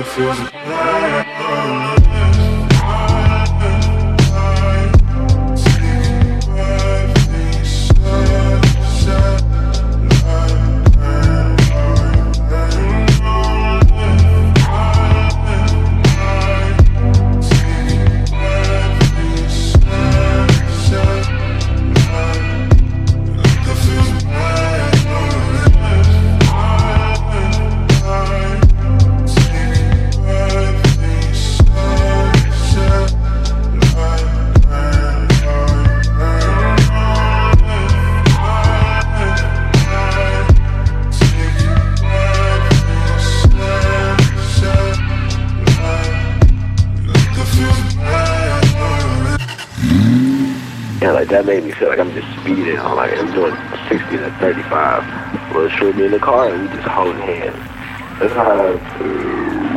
If you Yeah, like that made me feel like I'm just speeding. I'm like I'm doing 60 to 35. Well, shoot me in the car and we just holding hands. That's how.